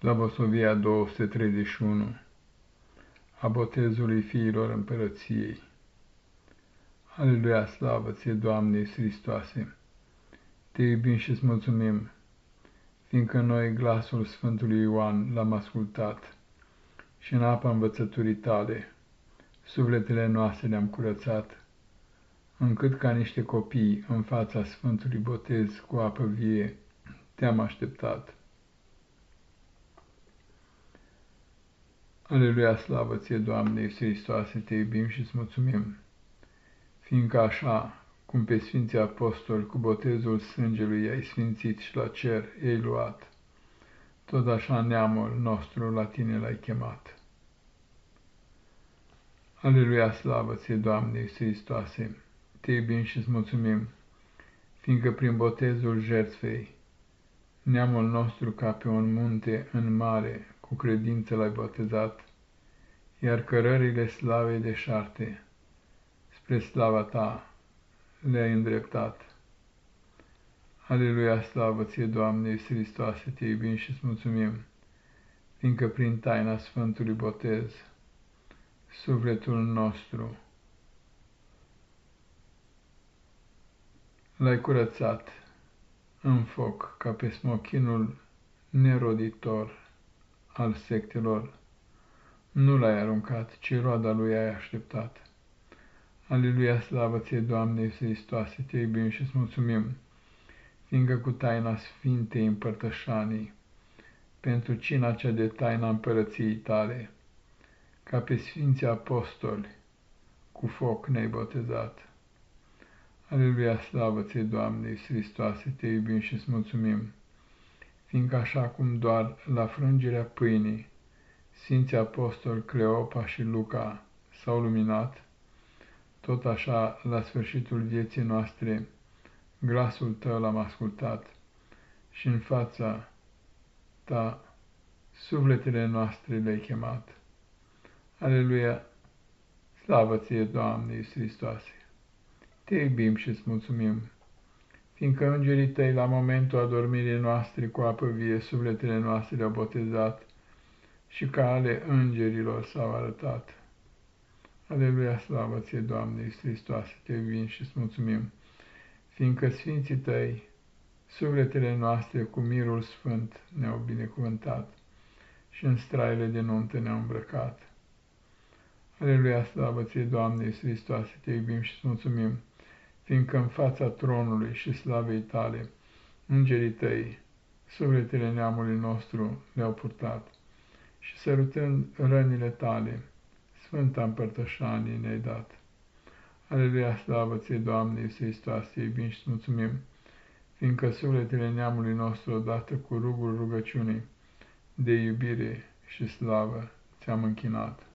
Slavosovia 231 a botezului fiilor împărăției. Aleluia, slavă ție, Doamne Iisus Hristoase! Te iubim și îți mulțumim, fiindcă noi glasul Sfântului Ioan l-am ascultat și în apa învățăturii tale sufletele noastre le-am curățat, încât ca niște copii în fața Sfântului Botez cu apă vie te-am așteptat. Aleluia, slavă ție, Doamne, Iisus Hristoase, te iubim și îți mulțumim, fiindcă așa cum pe Sfinții Apostoli cu botezul sângelui ai sfințit și la cer ei luat, tot așa neamul nostru la tine l-ai chemat. Aleluia, slavă ție, Doamne, Iisus Hristoase, te iubim și îți mulțumim, fiindcă prin botezul jertfei, neamul nostru ca pe un munte în mare, cu credință l-ai botezat, iar cărările slavei de șarte spre slava ta le-ai îndreptat. Aleluia, slavă ție, Doamne, Iisus Hristoase, te iubim și îți mulțumim, fiindcă prin taina Sfântului Botez, sufletul nostru l-ai curățat în foc ca pe smochinul neroditor al sectelor. Nu l-ai aruncat, ci roada lui ai așteptat. Aleluia, slavă ție, Doamne Iisus Hristoase, te iubim și îți mulțumim, fiindcă cu taina Sfintei împărtășanii, pentru cina cea de taina împărăției tale, ca pe Sfinții Apostoli, cu foc ne-ai botezat. Aleluia, slavă ție, Doamne Iisus Hristoase, te iubim și îți mulțumim, fiindcă așa cum doar la frângerea pâinii Sfinții Apostoli Cleopa și Luca s-au luminat, tot așa la sfârșitul vieții noastre glasul tău l-am ascultat și în fața ta sufletele noastre le-ai chemat. Aleluia! Slavă ție, Doamne Iisus Hristoase! Te iubim și îți mulțumim! Fiindcă îngerii tăi la momentul adormirii noastre cu apă vie sufletele noastre le-au botezat și ca ale îngerilor s-au arătat. Aleluia, slavă ție, Doamne Iisus Hristoase, te iubim și îți mulțumim, fiindcă Sfinții tăi, sufletele noastre cu mirul sfânt ne-au binecuvântat și în straile de nuntă ne-au îmbrăcat. Aleluia, slavă ție, Doamne Iisus Hristoase, te iubim și îți mulțumim, fiindcă în fața tronului și slavei tale, îngerii tăi, sufletele neamului nostru le-au purtat și sărutând rănile tale, Sfânta împărtășanie ne-ai dat. Aleluia, slavă ție, Doamne, Iisus Hristos, iubim și mulțumim, fiindcă sufletele neamului nostru, odată cu rugul rugăciunii, de iubire și slavă, ți-am închinat.